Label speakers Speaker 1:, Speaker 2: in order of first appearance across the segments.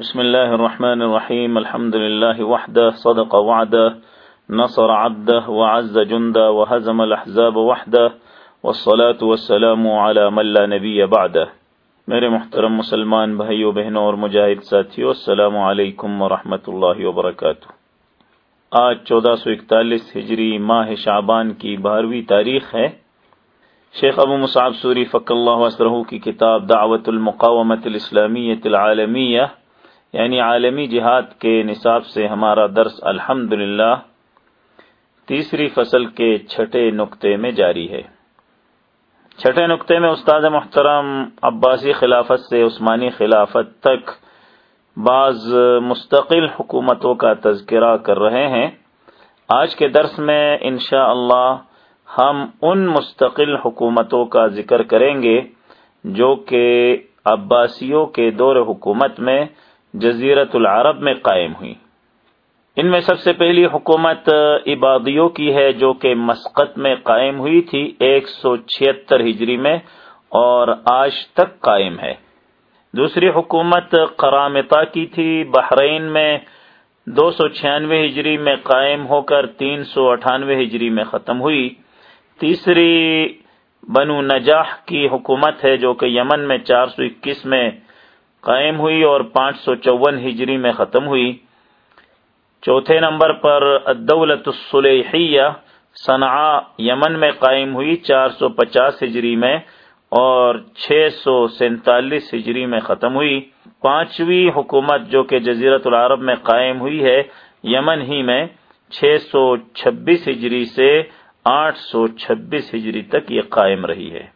Speaker 1: بسم الله الرحمن الرحيم الحمد لله وحده صدق وعده نصر عبده وعز جنده وهزم الأحزاب وحده والصلاة والسلام على من لا نبي بعده میرے محترم مسلمان بھائیو، بہنوں اور مجاہد ساتھیو، السلام علیکم ورحمۃ اللہ وبرکاتہ۔ آج چودہ سو اکتالیس ہجری ماہ شعبان کی بارہویں تاریخ ہے۔ شیخ ابو مصعب سوری فق اللہ وسرہ کی کتاب دعوت المقامت الاسلامیت العالمیہ یعنی عالمی جہاد کے نصاب سے ہمارا درس الحمد تیسری فصل کے چھٹے نقطے میں جاری ہے۔ چھٹے نقطے میں استاد محترم عباسی خلافت سے عثمانی خلافت تک بعض مستقل حکومتوں کا تذکرہ کر رہے ہیں۔ آج کے درس میں انشاء اللہ ہم ان مستقل حکومتوں کا ذکر کریں گے جو کہ عباسیوں کے دور حکومت میں جزیرت العرب میں قائم ہوئی۔ ان میں سب سے پہلی حکومت عبادیوں کی ہے جو کہ مسقط میں قائم ہوئی تھی، ایک سو چھتر ہجری میں، اور آج تک قائم ہے۔ دوسری حکومت کرامتا کی تھی، بحرین میں دو سو چھیانوے ہجری میں قائم ہو کر تین سو اٹھانوے ہجری میں ختم ہوئی۔ تیسری بنو نجاح کی حکومت ہے جو کہ یمن میں چار سو اکیس میں قائم ہوئی اور پانچ سو چون ہجری میں ختم ہوئی۔ چوتھے نمبر پر الدولت الصلیحیہ صنعاء یمن میں قائم ہوئی چار سو پچاس ہجری میں اور چھ سو سینتالیس ہجری میں ختم ہوئی۔ پانچویں حکومت جو کہ جزیرت العرب میں قائم ہوئی ہے، یمن ہی میں چھ سو چھبیس ہجری سے آٹھ سو چھبیس ہجری تک یہ قائم رہی ہے۔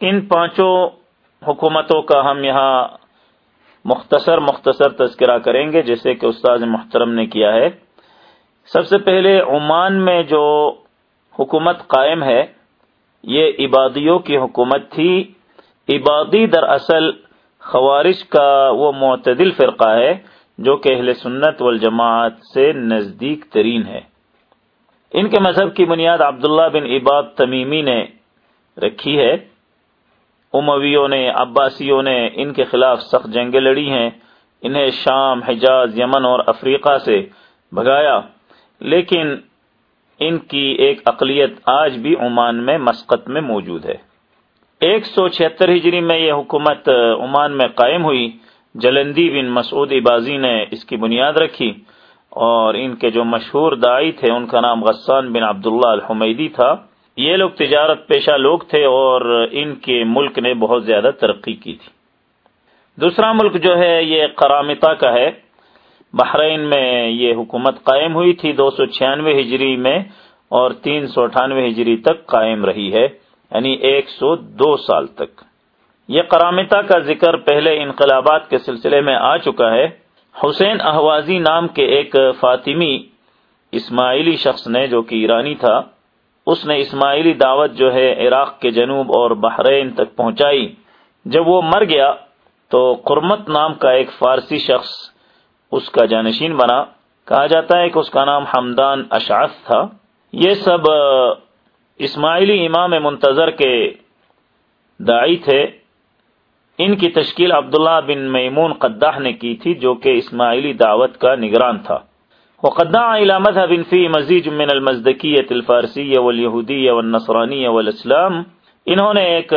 Speaker 1: ان پانچوں حکومتوں کا ہم یہاں مختصر مختصر تذکرہ کریں گے، جیسے کہ استاد محترم نے کیا ہے۔ سب سے پہلے عمان میں جو حکومت قائم ہے، یہ عبادیوں کی حکومت تھی۔ عبادی دراصل خوارش کا وہ معتدل فرقہ ہے، جو کہ اہل سنت والجماعت سے نزدیک ترین ہے۔ ان کے مذہب کی بنیاد عبداللہ بن عباد تمیمی نے رکھی ہے۔ امویوں نے، عباسیوں نے ان کے خلاف سخت جنگیں لڑی ہیں، انہیں شام، حجاز، یمن اور افریقہ سے بھگایا۔ لیکن ان کی ایک اقلیت آج بھی عمان میں مسقط میں موجود ہے۔ ایک سو چھہتر ہجری میں یہ حکومت عمان میں قائم ہوئی۔ جلندی بن مسعود بازی نے اس کی بنیاد رکھی اور ان کے جو مشہور دائی تھے، ان کا نام غسان بن عبداللہ الحمیدی تھا۔ یہ لوگ تجارت پیشہ لوگ تھے اور ان کے ملک نے بہت زیادہ ترقی کی تھی۔ دوسرا ملک جو ہے یہ کرامتا کا ہے۔ بحرین میں یہ حکومت قائم ہوئی تھی دو سو چھیانوے ہجری میں اور تین سو اٹھانوے ہجری تک قائم رہی ہے یعنی ایک سو دو سال تک۔ یہ کرامتا کا ذکر پہلے انقلابات کے سلسلے میں آ چکا ہے۔ حسین احوازی نام کے ایک فاطمی اسماعیلی شخص نے جو کہ ایرانی تھا اس نے اسماعیلی دعوت جو ہے عراق کے جنوب اور بحرین تک پہنچائی۔ جب وہ مر گیا تو قرمت نام کا ایک فارسی شخص اس کا جانشین بنا۔ کہا جاتا ہے کہ اس کا نام حمدان اشعث تھا۔ یہ سب اسماعیلی امام منتظر کے دائی تھے۔ ان کی تشکیل عبداللہ بن میمون قداح نے کی تھی، جو کہ اسماعیلی دعوت کا نگران تھا۔ وقدع إلى مذهب فيه مزيج من المزدكية الفارسية واليهودية والنصرانية والاسلام انہوں نے ایک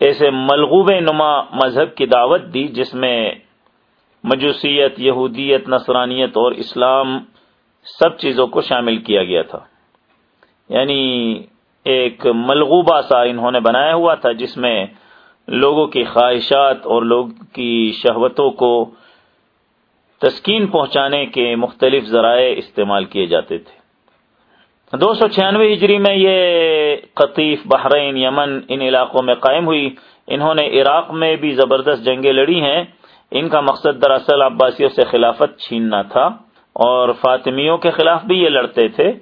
Speaker 1: ایسے ملغوب نما مذہب کی دعوت دی جس میں مجوسیت، یہودیت، نصرانیت اور اسلام سب چیزوں کو شامل کیا گیا تھا۔ یعنی ایک ملغوبہ سا انہوں نے بنایا ہوا تھا جس میں لوگوں کی خواہشات اور لوگ کی شہوتوں کو تسکین پہنچانے کے مختلف ذرائع استعمال کیے جاتے تھے۔ دو سو چھیانوے ہجری میں یہ قطیف بحرین یمن ان علاقوں میں قائم ہوئی۔ انہوں نے عراق میں بھی زبردست جنگیں لڑی ہیں۔ ان کا مقصد دراصل عباسیوں سے خلافت چھیننا تھا اور فاطمیوں کے خلاف بھی یہ لڑتے تھے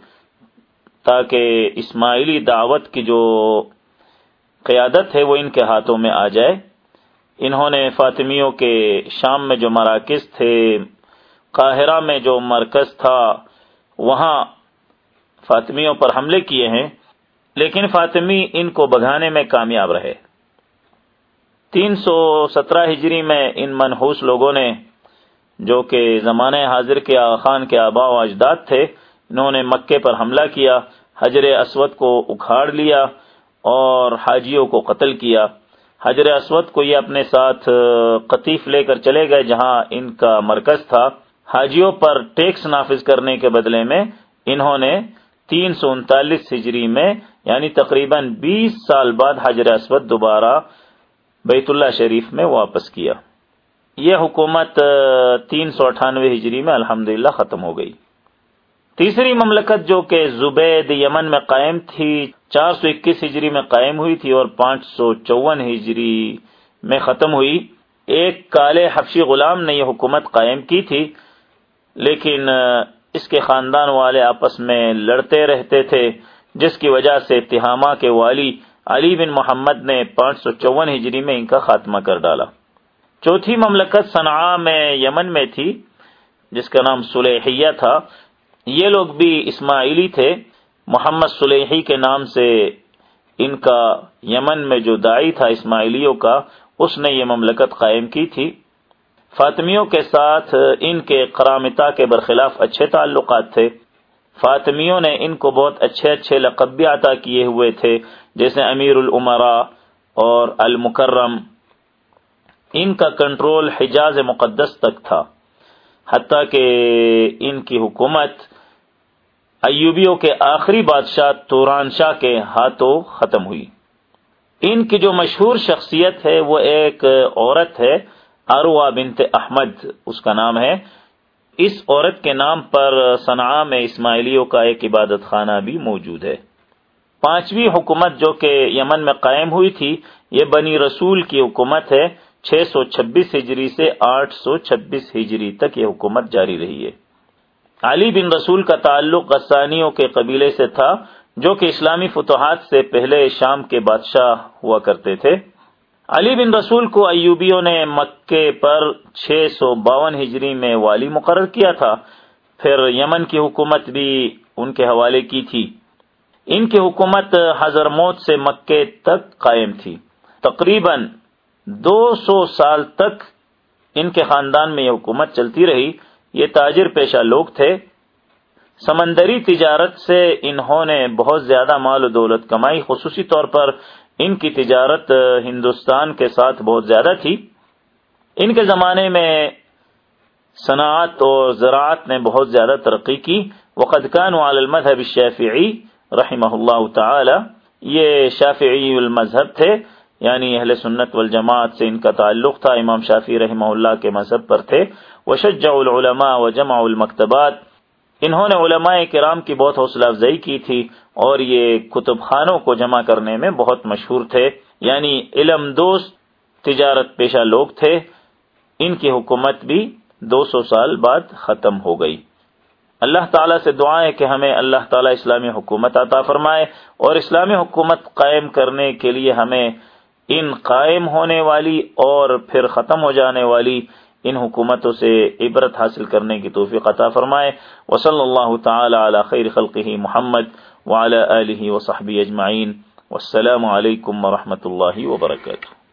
Speaker 1: تاکہ اسماعیلی دعوت کی جو قیادت ہے وہ ان کے ہاتھوں میں آ جائے۔ انہوں نے فاطمیوں کے شام میں جو مراکز تھے، قاہرہ میں جو مرکز تھا، وہاں فاطمیوں پر حملے کیے ہیں، لیکن فاطمی ان کو بگانے میں کامیاب رہے۔ تین سو سترہ ہجری میں ان منحوس لوگوں نے، جو کہ زمانہ حاضر کے خان کے آبا و اجداد تھے، انہوں نے مکے پر حملہ کیا، حجر اسود کو اکھاڑ لیا اور حاجیوں کو قتل کیا۔ حجر اسود کو یہ اپنے ساتھ قطیف لے کر چلے گئے جہاں ان کا مرکز تھا۔ حاجیوں پر ٹیکس نافذ کرنے کے بدلے میں انہوں نے تین سو انتالیس ہجری میں یعنی تقریباً بیس سال بعد حجر اسود دوبارہ بیت اللہ شریف میں واپس کیا۔ یہ حکومت تین سو اٹھانوے ہجری میں الحمد ختم ہو گئی۔ تیسری مملکت جو کہ زبید یمن میں قائم تھی چار سو اکیس ہجری میں قائم ہوئی تھی اور پانچ سو چون ہجری میں ختم ہوئی۔ ایک کالے حفشی غلام نے یہ حکومت قائم کی تھی، لیکن اس کے خاندان والے آپس میں لڑتے رہتے تھے، جس کی وجہ سے اتحامہ کے والی علی بن محمد نے پانچ سو چون ہجری میں ان کا خاتمہ کر ڈالا۔ چوتھی مملکت صنعاء میں یمن میں تھی، جس کا نام سلیحیہ تھا۔ یہ لوگ بھی اسماعیلی تھے۔ محمد سلیحی کے نام سے ان کا یمن میں جو دائی تھا اسماعیلیوں کا، اس نے یہ مملکت قائم کی تھی۔ فاطمیوں کے ساتھ ان کے کرامتا کے برخلاف اچھے تعلقات تھے۔ فاطمیوں نے ان کو بہت اچھے اچھے لقب بھی عطا کیے ہوئے تھے، جیسے امیر العمرا اور المکرم۔ ان کا کنٹرول حجاز مقدس تک تھا، حتیٰ کہ ان کی حکومت ایوبیوں کے آخری بادشاہ توران شاہ کے ہاتھوں ختم ہوئی۔ ان کی جو مشہور شخصیت ہے وہ ایک عورت ہے اروا بنت احمد، اس کا نام ہے۔ اس عورت کے نام پر صنعاء میں اسماعیلیوں کا ایک عبادت خانہ بھی موجود ہے۔ پانچویں حکومت جو کہ یمن میں قائم ہوئی تھی، یہ بنی رسول کی حکومت ہے۔ چھ سو چھبیس ہجری سے آٹھ سو چھبیس ہجری تک یہ حکومت جاری رہی ہے۔ علی بن رسول کا تعلق غسانیوں کے قبیلے سے تھا، جو کہ اسلامی فتوحات سے پہلے شام کے بادشاہ ہوا کرتے تھے۔ علی بن رسول کو ایوبیوں نے مکے پر چھ سو باون ہجری میں والی مقرر کیا تھا۔ پھر یمن کی حکومت بھی ان کے حوالے کی تھی۔ ان کی حکومت حضر موت سے مکے تک قائم تھی۔ تقریباً دو سو سال تک ان کے خاندان میں یہ حکومت چلتی رہی۔ یہ تاجر پیشہ لوگ تھے۔ سمندری تجارت سے انہوں نے بہت زیادہ مال و دولت کمائی، خصوصی طور پر ان کی تجارت ہندوستان کے ساتھ بہت زیادہ تھی۔ ان کے زمانے میں صنعت اور زراعت نے بہت زیادہ ترقی کی۔ وقت کان المذہب الشافعی رحمہ اللہ تعالی۔ یہ شافعی المذہب تھے یعنی اہل سنت والجماعت سے ان کا تعلق تھا۔ امام شافی رحمہ اللہ کے مذہب پر تھے۔ وشجع العلماء وجمع المکتبات انہوں نے علماء کرام کی بہت حوصلہ افزائی کی تھی اور یہ کتب خانوں کو جمع کرنے میں بہت مشہور تھے۔ یعنی علم دوست، تجارت پیشہ لوگ تھے۔ ان کی حکومت بھی دو سو سال بعد ختم ہو گئی۔ اللہ تعالیٰ سے دعائیں کہ ہمیں اللہ تعالیٰ اسلامی حکومت عطا فرمائے اور اسلامی حکومت قائم کرنے کے لیے ہمیں ان قائم ہونے والی اور پھر ختم ہو جانے والی ان حکومتوں سے عبرت حاصل کرنے کی توفیق عطا فرمائے۔ وصلی اللہ تعالی علی خیر خلقہ محمد وعلی آلہ وصحبہ اجمعین۔ والسلام علیکم ورحمۃ اللہ وبرکاتہ۔